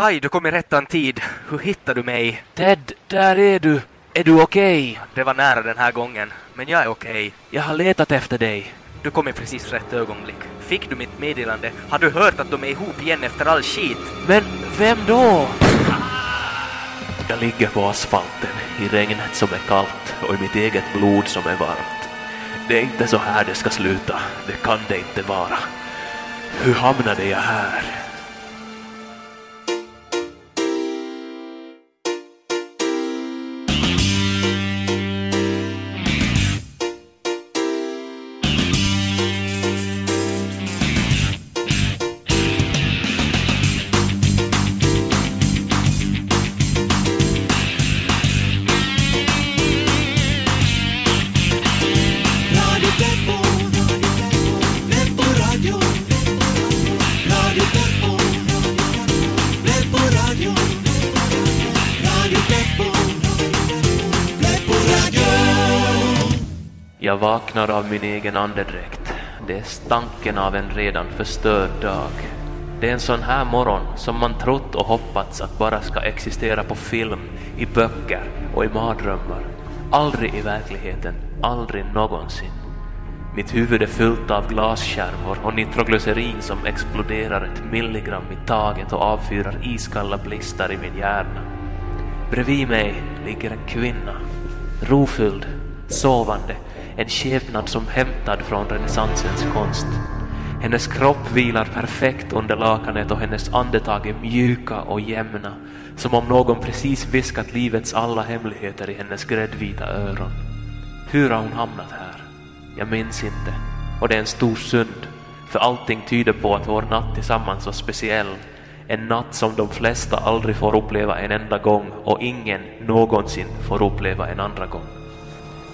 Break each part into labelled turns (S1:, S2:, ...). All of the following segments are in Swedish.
S1: Kai, du kom i rättan tid. Hur hittade du mig?
S2: Ted, där är du. Är du okej?
S1: Det var nära den här gången, men jag är okej.
S2: Jag har letat efter dig.
S1: Du kom i precis rätt ögonblick. Fick du mitt meddelande? Har du hört att de är ihop igen efter all skit?
S2: Men vem då? Jag ligger på asfalten i regnet som är kallt och i mitt eget blod som är varmt. Det är inte så här det ska sluta. Det kan det inte vara. Hur hamnade jag här? Vaknar av min egen andedräkt. Det är stanken av en redan förstörd dag. Det är en sån här morgon som man trott och hoppats att bara ska existera på film, i böcker och i mardrömmar. Aldrig i verkligheten, aldrig någonsin. Mitt huvud är fullt av glasskärvor och nitroglycerin som exploderar ett milligram i taget och avfyrar iskalla blister i min hjärna. Bredvid mig ligger en kvinna, rofylld, sovande, en skepnad som hämtad från renässansens konst. Hennes kropp vilar perfekt under lakanet och hennes andetag är mjuka och jämna, som om någon precis viskat livets alla hemligheter i hennes gräddvita öron. Hur har hon hamnat här? Jag minns inte. Och det är en stor synd, för allting tyder på att vår natt tillsammans var speciell. En natt som de flesta aldrig får uppleva en enda gång och ingen någonsin får uppleva en andra gång.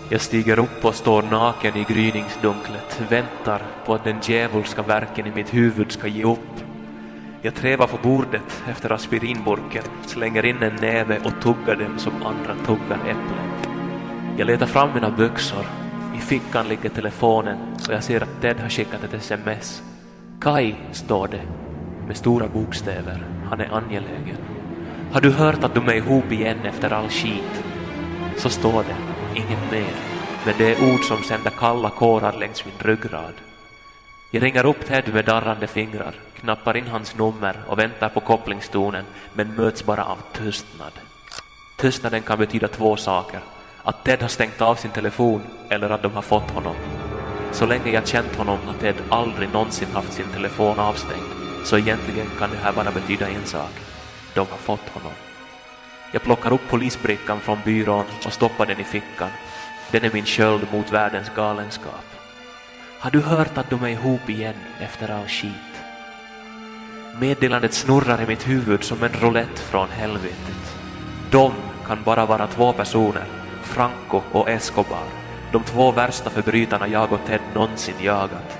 S2: Jag stiger upp och står naken i gryningsdunklet, väntar på att den djävulska verken i mitt huvud ska ge upp. Jag trevar på bordet efter aspirinburken, slänger in en näve och tuggar dem som andra tuggar äpplen. Jag letar fram mina byxor. I fickan ligger telefonen och jag ser att Ted har skickat ett sms. Kai, står det, med stora bokstäver. Han är angelägen. Har du hört att de är ihop igen efter all skit? Så står det, inget mer. Men det är ord som sänder kalla kårar längs min ryggrad. Jag ringer upp Ted med darrande fingrar, knappar in hans nummer och väntar på kopplingstonen men möts bara av tystnad. Tystnaden kan betyda två saker. Att Ted har stängt av sin telefon eller att de har fått honom. Så länge jag känt honom har Ted aldrig någonsin haft sin telefon avstängd. Så egentligen kan det här bara betyda en sak. De har fått honom. Jag plockar upp polisbrickan från byrån och stoppar den i fickan. Den är min sköld mot världens galenskap. Har du hört att de är ihop igen efter all skit? Meddelandet snurrar i mitt huvud som en roulette från helvetet. De kan bara vara två personer, Franco och Escobar, de två värsta förbrytarna jag och Ted någonsin jagat.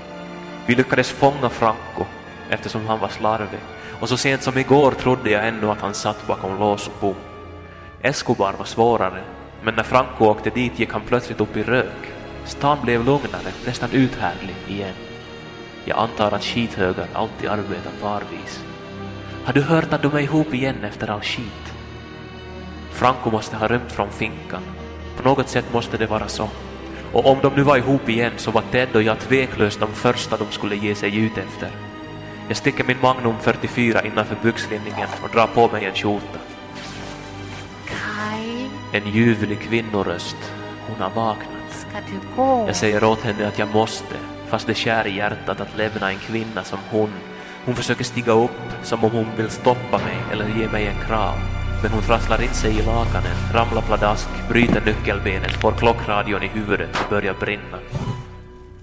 S2: Vi lyckades fånga Franco eftersom han var slarvig och så sent som igår trodde jag ännu att han satt bakom lås och bom. Escobar var svårare, men när Franco åkte dit gick han plötsligt upp i rök. Stan blev lugnare, nästan uthärdlig igen. Jag antar att skithögar alltid arbetar parvis. Har du hört att de är ihop igen efter all skit? Franco måste ha rymt från finkan. På något sätt måste det vara så. Och om de nu var ihop igen så var Ted och jag tveklöst de första de skulle ge sig ut efter. Jag sticker min Magnum 44 innanför byxlinningen och drar på mig en skjorta. En ljuvlig kvinnoröst. Hon har vaknat.
S3: ska du gå?
S2: Jag säger åt henne att jag måste, fast det skär i hjärtat att lämna en kvinna som hon. Hon försöker stiga upp som om hon vill stoppa mig eller ge mig en kram. Men hon trasslar in sig i lakanen, ramlar pladask, bryter nyckelbenet, får klockradion i huvudet och börjar brinna.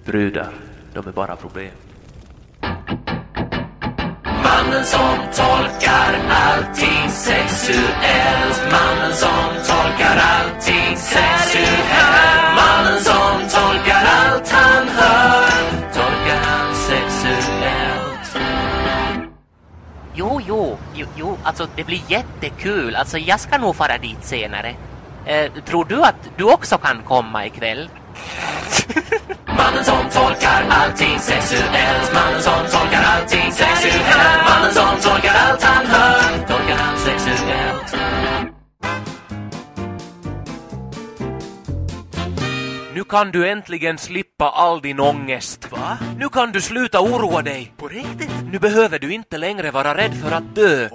S2: Brudar, de är bara problem.
S4: Mannen som tolkar allting sexuellt Mannen som tolkar allting sexuellt Mannen som tolkar allt han hör Tolkar han sexuellt
S3: Jo, jo, jo, jo, alltså det blir jättekul. Alltså jag ska nog fara dit senare. Eh, tror du att du också kan komma ikväll?
S4: Mannen som tolkar allting sexuellt Mannen som tolkar allting sexuellt Mannen som tolkar allt han hör Tolkar allt sexuellt.
S2: Nu kan du äntligen slippa all din ångest.
S1: Va?
S2: Nu kan du sluta oroa dig.
S1: På riktigt?
S2: Nu behöver du inte längre vara rädd för att dö.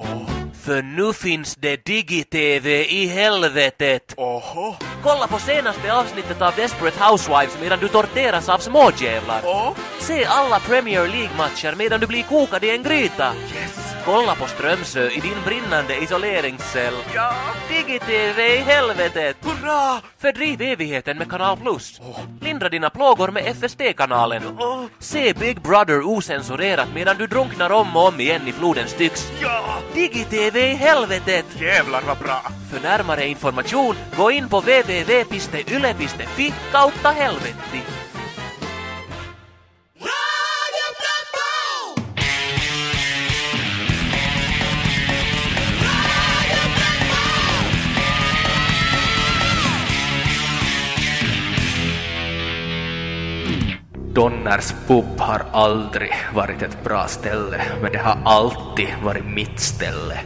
S2: För nu finns det digi-tv i helvetet.
S1: Oho.
S2: Kolla på senaste avsnittet av Desperate Housewives medan du torteras av smådjävlar.
S1: Oh.
S2: Se alla Premier League-matcher medan du blir kokad i en gryta.
S1: Yes.
S2: Kolla på Strömsö i din brinnande isoleringscell.
S1: Ja.
S2: Digi-tv i helvetet!
S1: Hurra!
S2: Fördriv evigheten med Kanal Plus. Lindra dina plågor med FST-kanalen.
S1: Åh.
S2: Se Big Brother osensurerat medan du drunknar om och om igen i floden Styx.
S1: Ja.
S2: Digi-tv i helvetet!
S1: Jävlar vad bra.
S2: För närmare information, gå in på www.yle.fi kautta helvetti.
S1: Donners pub har aldrig varit ett bra ställe, men det har alltid varit mitt ställe.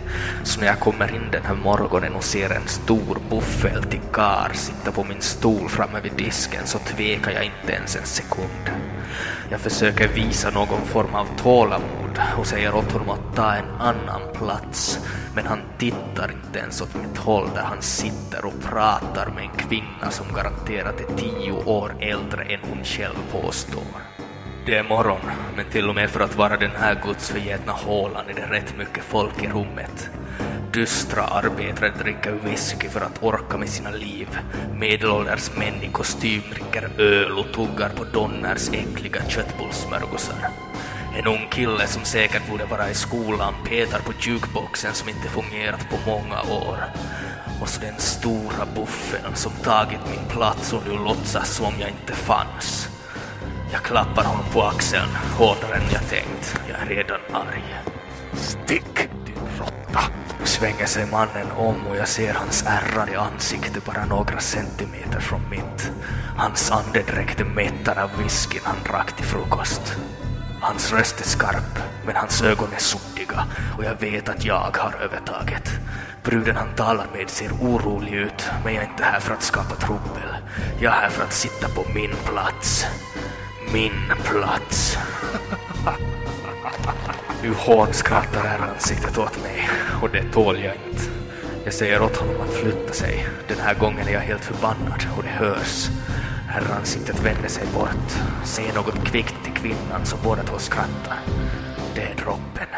S1: Så när jag kommer in den här morgonen och ser en stor buffel kar sitta på min stol framme vid disken så tvekar jag inte ens en sekund. Jag försöker visa någon form av tålamod och säger åt honom att ta en annan plats. Men han tittar inte ens åt mitt håll där han sitter och pratar med en kvinna som garanterat är tio år äldre än hon själv påstår. Det är morgon, men till och med för att vara den här gudsförgätna hålan är det rätt mycket folk i rummet. Dystra arbetare dricker whisky för att orka med sina liv. Medelålders män i kostym dricker öl och tuggar på Donners äckliga köttbullssmörgåsar. En ung kille som säkert borde vara i skolan petar på jukeboxen som inte fungerat på många år. Och så den stora buffeln som tagit min plats och nu låtsas som om jag inte fanns. Jag klappar honom på axeln hårdare än jag tänkt. Jag är redan arg. Stick, din råtta! Nu svänger sig mannen om och jag ser hans ärrade ansikte bara några centimeter från mitt. Hans andedräkt är mättad av whiskyn han drack till frukost. Hans röst är skarp, men hans ögon är suddiga och jag vet att jag har övertaget. Bruden han talar med ser orolig ut, men jag är inte här för att skapa trubbel. Jag är här för att sitta på min plats. Min plats. Nu hånskrattar ärransiktet åt mig och det tål jag inte. Jag säger åt honom att flytta sig. Den här gången är jag helt förbannad och det hörs. Herransiktet vänder sig bort, säger något kvickt till kvinnan så båda två skrattar. Det är droppen.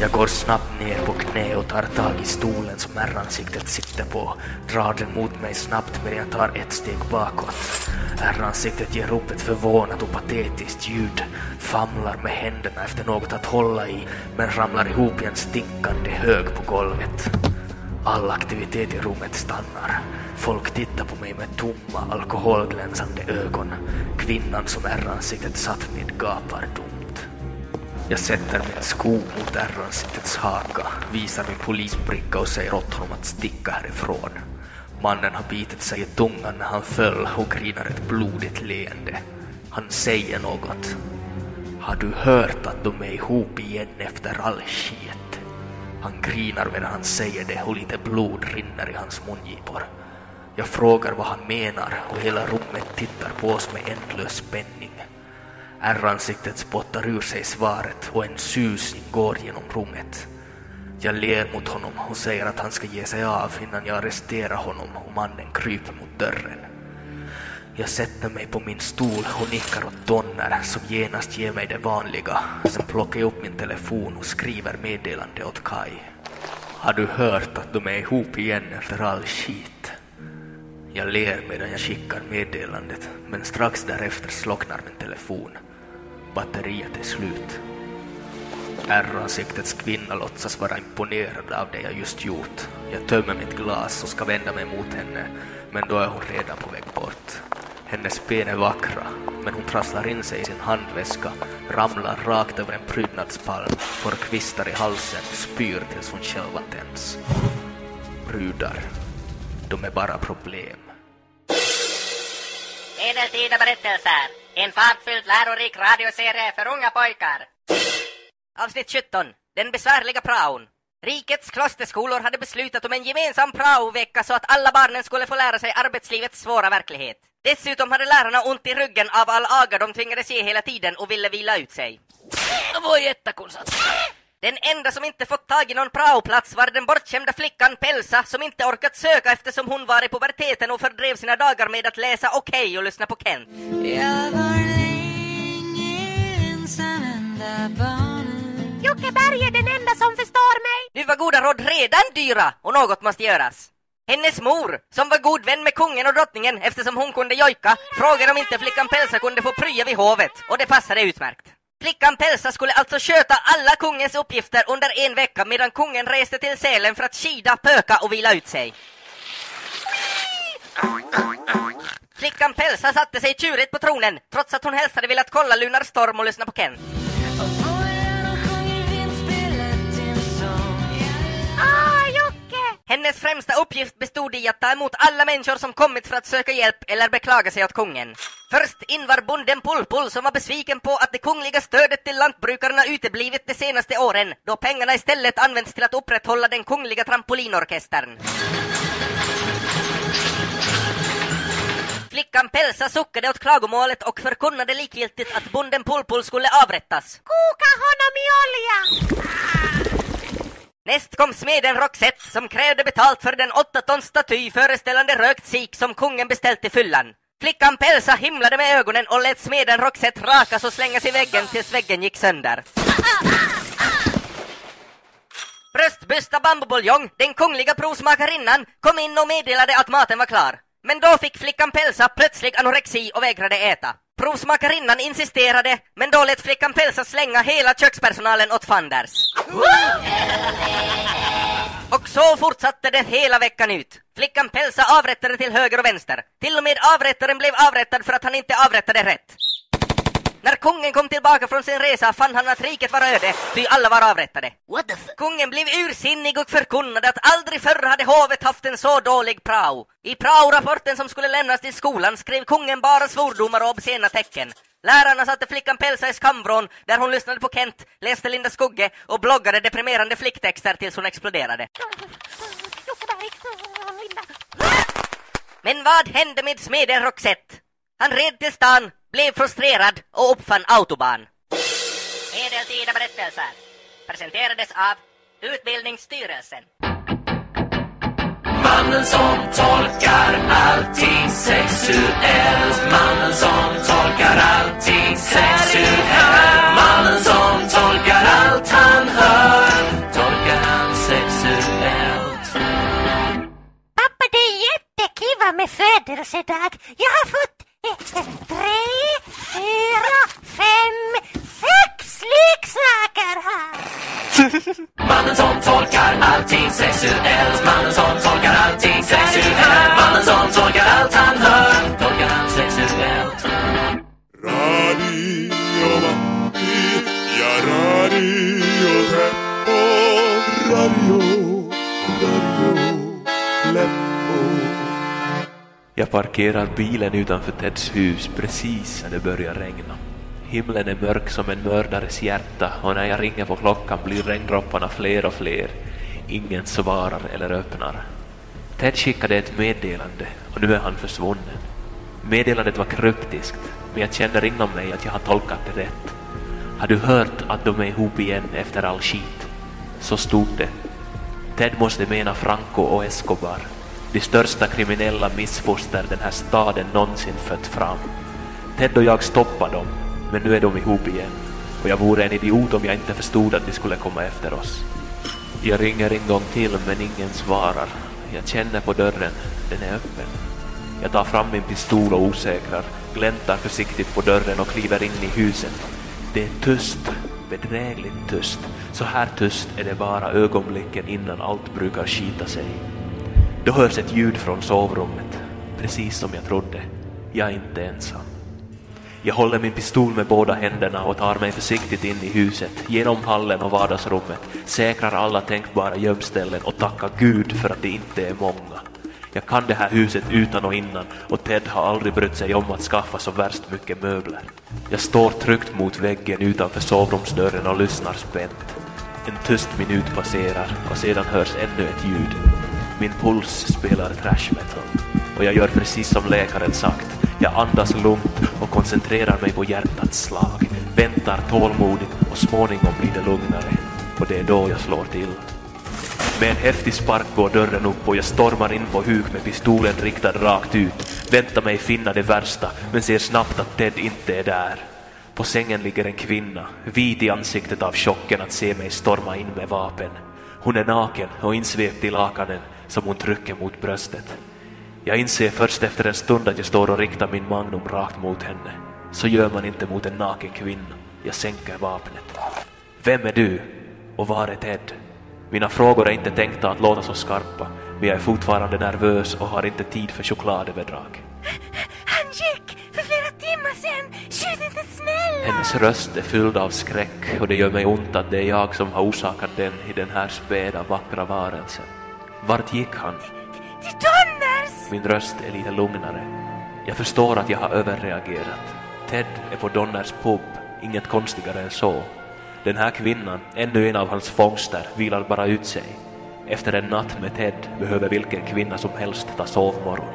S1: Jag går snabbt ner på knä och tar tag i stolen som ärransiktet sitter på, drar den mot mig snabbt medan jag tar ett steg bakåt. Ärransiktet ger upp ett förvånat och patetiskt ljud, famlar med händerna efter något att hålla i, men ramlar ihop i en stinkande hög på golvet. All aktivitet i rummet stannar. Folk tittar på mig med tomma, alkoholglänsande ögon. Kvinnan som ärransiktet satt med gapar tomt. Jag sätter min sko mot ärransiktets haka, visar min polisbricka och säger åt honom att sticka härifrån. Mannen har bitit sig i tungan när han föll och grinar ett blodigt leende. Han säger något. Har du hört att de är ihop igen efter all skit? Han grinar medan han säger det och lite blod rinner i hans mungipor. Jag frågar vad han menar och hela rummet tittar på oss med ändlös spänning. Ärransiktet spottar ur sig svaret och en susning går genom rummet. Jag ler mot honom och säger att han ska ge sig av innan jag arresterar honom och mannen kryper mot dörren. Jag sätter mig på min stol och nickar åt Donner som genast ger mig det vanliga. Sen plockar jag upp min telefon och skriver meddelande åt Kai. Har du hört att de är ihop igen efter all skit? Jag ler medan jag skickar meddelandet, men strax därefter slocknar min telefon. Batteriet är slut. Ärransiktets kvinna låtsas vara imponerad av det jag just gjort. Jag tömmer mitt glas och ska vända mig mot henne, men då är hon redan på väg bort. Hennes ben är vackra, men hon trasslar in sig i sin handväska, ramlar rakt över en prydnadspalm, får kvistar i halsen och spyr tills hon själva tänds. Brudar, de är bara problem.
S5: Medeltida berättelser. En fartfylld lärorik radioserie för unga pojkar. Avsnitt 17. Den besvärliga praon.
S6: Rikets klosterskolor hade beslutat om en gemensam praovecka så att alla barnen skulle få lära sig arbetslivets svåra verklighet. Dessutom hade lärarna ont i ryggen av all aga de tvingades ge hela tiden och ville vila ut sig.
S3: Det var jättekonstigt.
S6: Den enda som inte fått tag i någon praoplats var den bortskämda flickan Pelsa som inte orkat söka eftersom hon var i puberteten och fördrev sina dagar med att läsa Okej och lyssna på Kent.
S7: Jag var länge ensam enda barnen
S5: Jockeberg är den enda som förstår mig.
S6: Nu var goda råd redan dyra och något måste göras. Hennes mor, som var god vän med kungen och drottningen eftersom hon kunde jojka, frågade om inte flickan Pelsa kunde få prya vid hovet och det passade utmärkt. Flickan Pelsa skulle alltså sköta alla kungens uppgifter under en vecka medan kungen reste till Sälen för att skida, pöka och vila ut sig. Flickan Pelsa satte sig tjurigt på tronen trots att hon helst hade velat kolla Lunar Storm och lyssna på Kent. Hennes främsta uppgift bestod i att ta emot alla människor som kommit för att söka hjälp eller beklaga sig åt kungen. Först in var bonden Pulpul som var besviken på att det kungliga stödet till lantbrukarna uteblivit de senaste åren då pengarna istället använts till att upprätthålla den kungliga trampolinorkestern. Flickan Pelsa suckade åt klagomålet och förkunnade likgiltigt att bonden Pulpul skulle avrättas.
S5: Koka honom i olja!
S6: Näst kom smeden Roxette som krävde betalt för den åtta tons staty föreställande rökt sik som kungen beställt i fyllan. Flickan Pelsa himlade med ögonen och lät smeden Roxette rakas och slängas i väggen tills väggen gick sönder. Bröstbysta bambubuljong, den kungliga provsmakarinnan, kom in och meddelade att maten var klar. Men då fick flickan Pelsa plötslig anorexi och vägrade äta. Provsmakarinnan insisterade, men då lät flickan Pelsa slänga hela kökspersonalen åt fanders. Och så fortsatte det hela veckan ut. Flickan Pelsa avrättade till höger och vänster. Till och med avrättaren blev avrättad för att han inte avrättade rätt. När kungen kom tillbaka från sin resa fann han att riket var öde, ty alla var avrättade.
S3: What the f...
S6: Kungen blev ursinnig och förkunnade att aldrig förr hade hovet haft en så dålig prao. I prao-rapporten som skulle lämnas till skolan skrev kungen bara svordomar och obscena tecken. Lärarna satte flickan Pelsa i skamvrån där hon lyssnade på Kent, läste Linda Skugge och bloggade deprimerande flicktexter tills hon exploderade. Men vad hände med smeden Roxette? Han red till stan, blev frustrerad och uppfann autobahn.
S5: Medeltida berättelser presenterades av Utbildningsstyrelsen.
S4: Mannen som tolkar allting sexuellt Mannen som tolkar allting sexuellt Mannen som tolkar allt han hör Tolkar han sexuellt
S5: Pappa, det är jättekiva med födelsedag. Jag har fått
S2: parkerar bilen utanför Teds hus precis när det börjar regna. Himlen är mörk som en mördares hjärta och när jag ringer på klockan blir regndropparna fler och fler. Ingen svarar eller öppnar. Ted skickade ett meddelande och nu är han försvunnen. Meddelandet var kryptiskt, men jag känner inom mig att jag har tolkat det rätt. Har du hört att de är ihop igen efter all skit? Så stod det. Ted måste mena Franco och Escobar. De största kriminella missfoster den här staden någonsin fött fram. Ted och jag stoppade dem, men nu är de ihop igen. Och jag vore en idiot om jag inte förstod att de skulle komma efter oss. Jag ringer en gång till, men ingen svarar. Jag känner på dörren, den är öppen. Jag tar fram min pistol och osäkrar, gläntar försiktigt på dörren och kliver in i huset. Det är tyst, bedrägligt tyst. Så här tyst är det bara ögonblicken innan allt brukar skita sig. Då hörs ett ljud från sovrummet, precis som jag trodde. Jag är inte ensam. Jag håller min pistol med båda händerna och tar mig försiktigt in i huset, genom hallen och vardagsrummet, säkrar alla tänkbara gömställen och tackar Gud för att det inte är många. Jag kan det här huset utan och innan och Ted har aldrig brytt sig om att skaffa så värst mycket möbler. Jag står tryckt mot väggen utanför sovrumsdörren och lyssnar spänt. En tyst minut passerar och sedan hörs ännu ett ljud. Min puls spelar trash metal och jag gör precis som läkaren sagt. Jag andas lugnt och koncentrerar mig på hjärtats slag, väntar tålmodigt och småningom blir det lugnare. Och det är då jag slår till. Med en häftig spark går dörren upp och jag stormar in på huk med pistolen riktad rakt ut. Väntar mig finna det värsta, men ser snabbt att Ted inte är där. På sängen ligger en kvinna, vit i ansiktet av chocken att se mig storma in med vapen. Hon är naken och insvept i lakanen som hon trycker mot bröstet. Jag inser först efter en stund att jag står och riktar min magnum rakt mot henne. Så gör man inte mot en naken kvinna. Jag sänker vapnet. Vem är du? Och var är Ted? Mina frågor är inte tänkta att låta så skarpa, men jag är fortfarande nervös och har inte tid för chokladöverdrag.
S7: Han gick för flera timmar sedan. Skjut inte smälla!
S2: Hennes röst är fylld av skräck och det gör mig ont att det är jag som har orsakat den i den här späda, vackra varelsen. Vart gick han?
S7: Till Donners!
S2: Min röst är lite lugnare. Jag förstår att jag har överreagerat. Ted är på Donners pub, inget konstigare än så. Den här kvinnan, ännu en av hans fångster, vilar bara ut sig. Efter en natt med Ted behöver vilken kvinna som helst ta sovmorgon.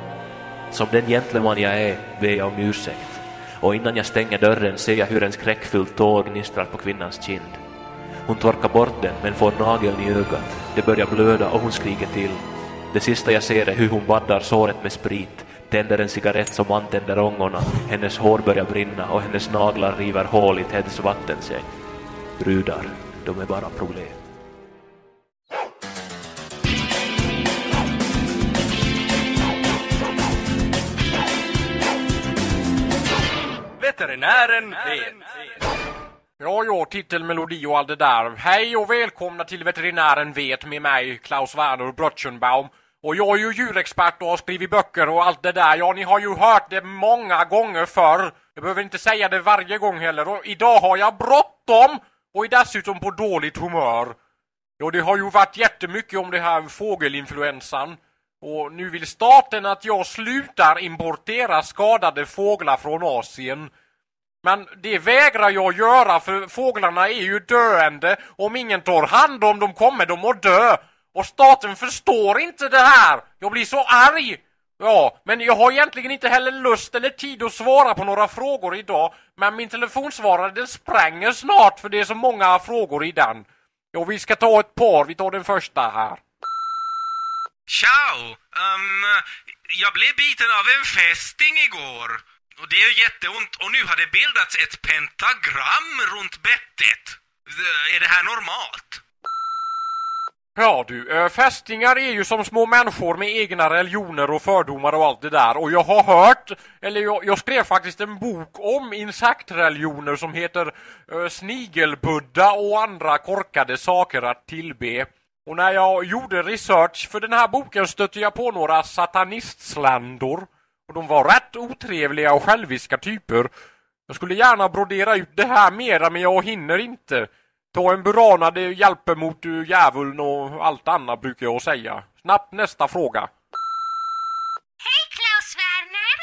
S2: Som den gentleman jag är ber jag om ursäkt. Och innan jag stänger dörren ser jag hur en skräckfylld tår gnistrar på kvinnans kind. Hon torkar bort den men får nageln i ögat. Det börjar blöda och hon skriker till. Det sista jag ser är hur hon baddar såret med sprit, tänder en cigarett som antänder ångorna, hennes hår börjar brinna och hennes naglar river hål i Teds vattensäng. Brudar, de är bara problem.
S8: Veterinären vet. Ja, ja, titelmelodi och allt det där. Hej och välkomna till Veterinären vet med mig, Klaus Werner Brötchenbaum. Och jag är ju djurexpert och har skrivit böcker och allt det där. Ja, ni har ju hört det många gånger förr. Jag behöver inte säga det varje gång heller. Och idag har jag bråttom och är dessutom på dåligt humör. Ja, det har ju varit jättemycket om det här fågelinfluensan. Och nu vill staten att jag slutar importera skadade fåglar från Asien. Men det vägrar jag göra för fåglarna är ju döende. Om ingen tar hand om dem kommer de att dö. Och staten förstår inte det här. Jag blir så arg. Ja, men jag har egentligen inte heller lust eller tid att svara på några frågor idag. Men min telefonsvarare den spränger snart för det är så många frågor i den. Ja, vi ska ta ett par. Vi tar den första här.
S9: Ciao! Um, jag blev biten av en fästing igår. Och det är jätteont och nu har det bildats ett pentagram runt bettet. Är det här normalt?
S8: Ja du, eh, fästingar är ju som små människor med egna religioner och fördomar och allt det där. Och jag har hört, eller jag, jag skrev faktiskt en bok om insektreligioner som heter eh, uh, Snigelbudda och andra korkade saker att tillbe. Och när jag gjorde research för den här boken stötte jag på några satanistsländor. Och de var rätt otrevliga och själviska typer. Jag skulle gärna brodera ut det här mera men jag hinner inte. Ta en burana, det hjälper mot djävulen och allt annat brukar jag säga. Snabbt nästa fråga.
S7: Hej Klaus Werner!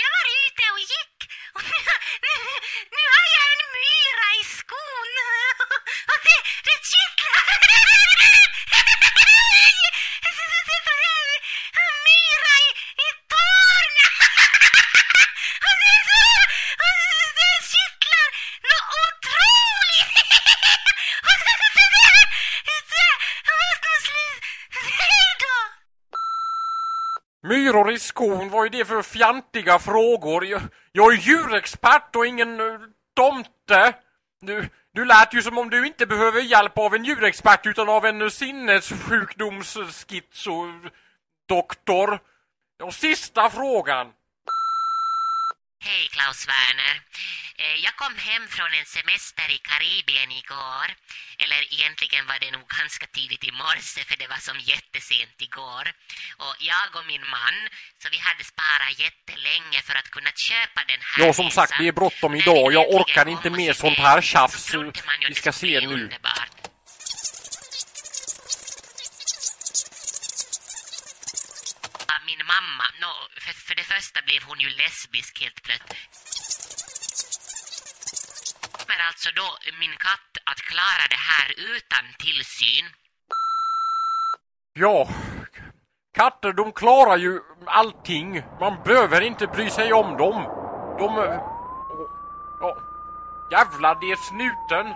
S7: Jag var ute och gick och nu, nu, nu har jag en myra i skon och det, det kittlar. Myra i, i tårna och det, är så, och det, det kittlar något otroligt. Och det, det, det, det, hej då!
S8: Myror i skon, vad är det för fjantiga frågor? Jag, jag är djurexpert och ingen uh, tomte. Du, du lät ju som om du inte behöver hjälp av en djurexpert utan av en uh, sinnessjukdomsschizodoktor. Och sista frågan.
S3: Hej Klaus Werner. Eh, Jag kom hem från en semester i Karibien igår. Eller egentligen var det nog ganska tidigt i morse för det var som jättesent igår. Och jag och min man, så vi hade sparat jättelänge för att kunna köpa den här
S8: Ja, som sagt,
S3: resan.
S8: det är bråttom idag. Jag orkar inte med sånt här tjafs. Vi ska
S3: skulle
S8: se nu.
S3: underbart. Mamma, nå, för, för det första blev hon ju lesbisk helt plötsligt. kommer alltså då min katt att klara det här utan tillsyn?
S8: Ja, katter de klarar ju allting. Man behöver inte bry sig om dem. De... Ja, jävlar det är snuten.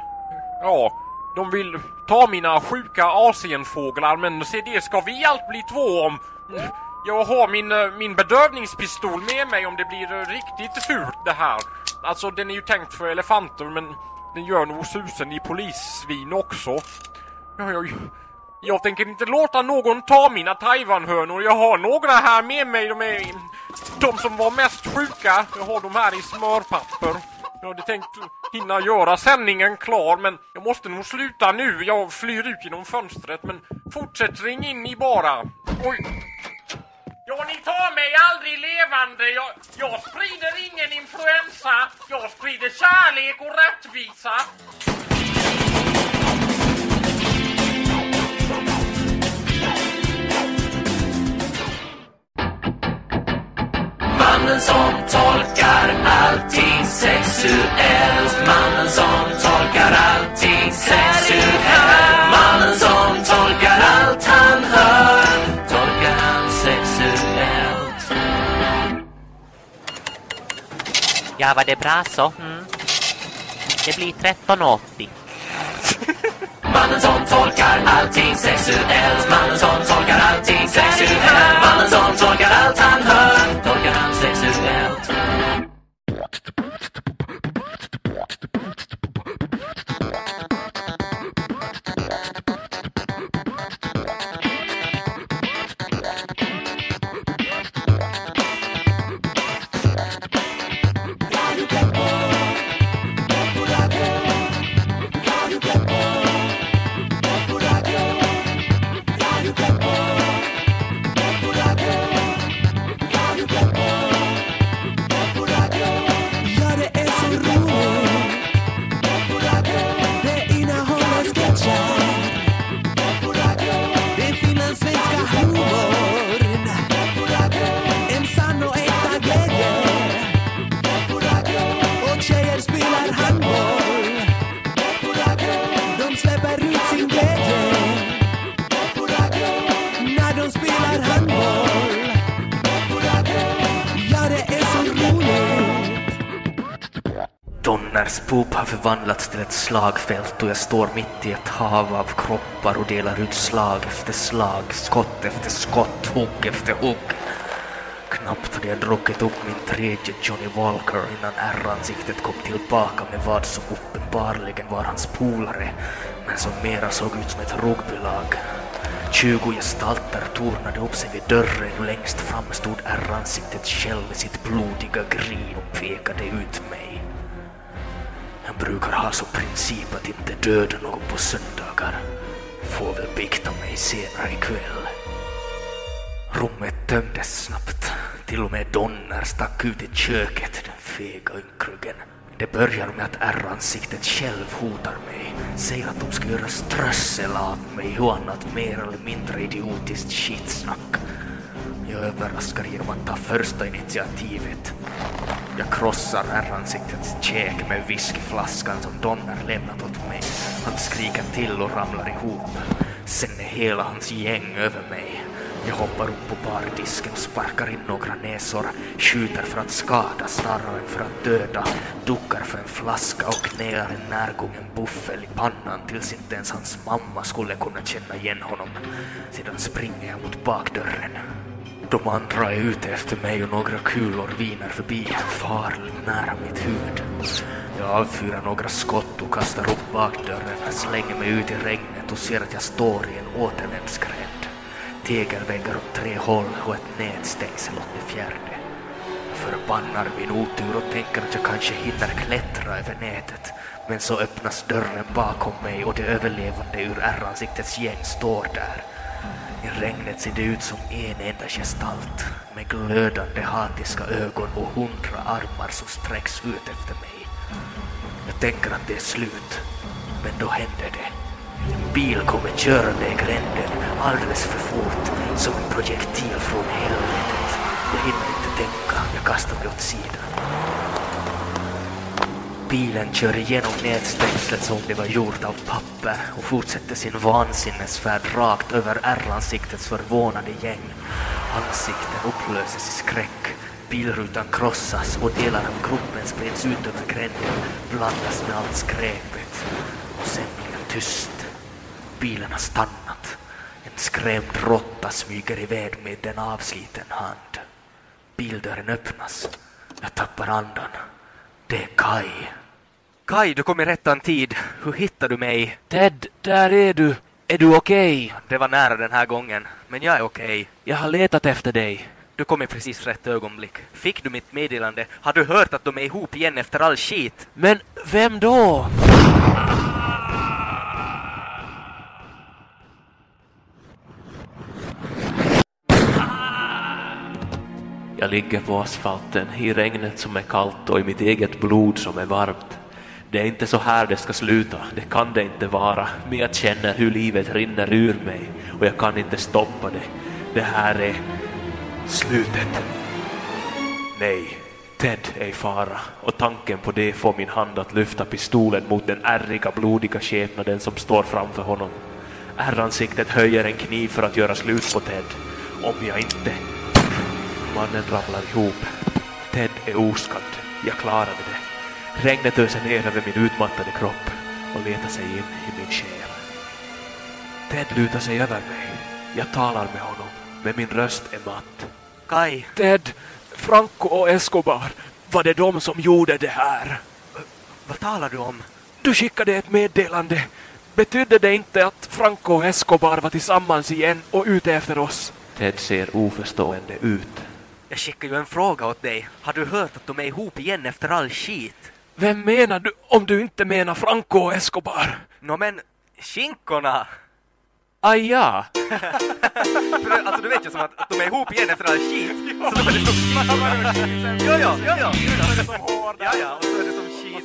S8: Ja, de vill ta mina sjuka asienfåglar men se det ska vi allt bli två om. Jag har min, eh, min bedövningspistol med mig om det blir eh, riktigt fult det här. Alltså den är ju tänkt för elefanter men den gör nog susen i polissvin också. Jag, jag, jag tänker inte låta någon ta mina Taiwanhönor. Jag har några här med mig. De är de som var mest sjuka. Jag har dem här i smörpapper. Jag hade tänkt hinna göra sändningen klar men jag måste nog sluta nu. Jag flyr ut genom fönstret men fortsätt ring in i bara. Oj! Ni tar mig aldrig levande. Jag, jag sprider ingen influensa. Jag sprider kärlek och rättvisa.
S4: Mannen som tolkar allting sexuellt Mannen som tolkar allting sexuellt
S2: Ja, var det bra så? Mm. Det blir 13,80.
S4: Mannen som tolkar allting sexuellt Mannen som tolkar allting sexuellt Mannen som tolkar allt han hör Tolkar han sexuellt
S1: Donners har förvandlats till ett slagfält och jag står mitt i ett hav av kroppar och delar ut slag efter slag, skott efter skott, hugg efter hugg. Knappt hade jag druckit upp min tredje Johnny Walker innan R-ansiktet kom tillbaka med vad som uppenbarligen var hans polare, men som mera såg ut som ett rugbylag. Tjugo gestalter tornade upp sig vid dörren och längst fram stod R-ansiktet själv i sitt blodiga grin och pekade ut mig. Jag brukar ha som princip att inte döda någon på söndagar. Får väl bikta mig senare ikväll. Rummet tömdes snabbt. Till och med Donner stack ut i köket, den fega ynkryggen. Det börjar med att R-ansiktet själv hotar mig. Säger att de ska göra strössel av mig och annat mer eller mindre idiotiskt skitsnack. Jag överraskar genom att ta första initiativet. Jag krossar herransiktets käke käk med whiskyflaskan som Donner lämnat åt mig. Han skriker till och ramlar ihop. Sen är hela hans gäng över mig. Jag hoppar upp på bardisken sparkar in några näsor, skjuter för att skada snarare än för att döda, duckar för en flaska och knäar en närgången buffel i pannan tills inte ens hans mamma skulle kunna känna igen honom. Sedan springer jag mot bakdörren. De andra är ute efter mig och några kulor viner förbi, farligt nära mitt huvud. Jag avfyrar några skott och kastar upp bakdörren, slänger mig ut i regnet och ser att jag står i en återvändsgränd. Tegelväggar åt tre håll och ett nätstängsel åt det fjärde. Jag förbannar min otur och tänker att jag kanske hinner klättra över nätet. Men så öppnas dörren bakom mig och det överlevande ur R-ansiktets gäng står där. I regnet ser det ut som en enda gestalt med glödande hatiska ögon och hundra armar som sträcks ut efter mig. Jag tänker att det är slut, men då händer det. En bil kommer körande i gränden alldeles för fort, som en projektil från helvetet. Jag hinner inte tänka, jag kastar mig åt sidan. Bilen kör igenom nätstängslet som det var gjort av papper och fortsätter sin vansinnesfärd rakt över R-ansiktets förvånade gäng. Ansikten upplöses i skräck. Bilrutan krossas och delar av kroppen sprids ut över gränden, blandas med allt skräpet. Och sen blir det tyst. Bilen har stannat. En skrämd råtta smyger iväg med en avsliten hand. Bildörren öppnas. Jag tappar andan. Det är Kai. Kai, du kom i rättan tid. Hur hittade du mig?
S2: Ted, där är du. Är du okej?
S1: Det var nära den här gången, men jag är okej.
S2: Jag har letat efter dig.
S1: Du kom i precis rätt ögonblick. Fick du mitt meddelande? Har du hört att de är ihop igen efter all skit?
S2: Men vem då? Jag ligger på asfalten i regnet som är kallt och i mitt eget blod som är varmt. Det är inte så här det ska sluta, det kan det inte vara, men jag känner hur livet rinner ur mig och jag kan inte stoppa det. Det här är slutet. Nej, Ted är i fara och tanken på det får min hand att lyfta pistolen mot den ärriga, blodiga skepnaden som står framför honom. Ärransiktet höjer en kniv för att göra slut på Ted. Om jag inte... Mannen ramlar ihop. Ted är oskadd. Jag klarade det. Regnet öser ner över min utmattade kropp och letar sig in i min själ. Ted lutar sig över mig. Jag talar med honom, men min röst är matt.
S1: Kai,
S2: Ted, Franco och Escobar, var det de som gjorde det här?
S1: vad talar du om?
S2: Du skickade ett meddelande. Betydde det inte att Franco och Escobar var tillsammans igen och ute efter oss? Ted ser oförstående ut.
S1: Jag skickade ju en fråga åt dig. Har du hört att de är ihop igen efter all skit?
S2: Vem menar du om du inte menar Franco och Escobar?
S1: Nå men, skinkorna!
S2: Aj ja.
S1: För, alltså du vet ju som att, att de är ihop igen efter all skit. Så då är det som... Ja, ja, ja, ja. Ja, ja, och så är det som skit.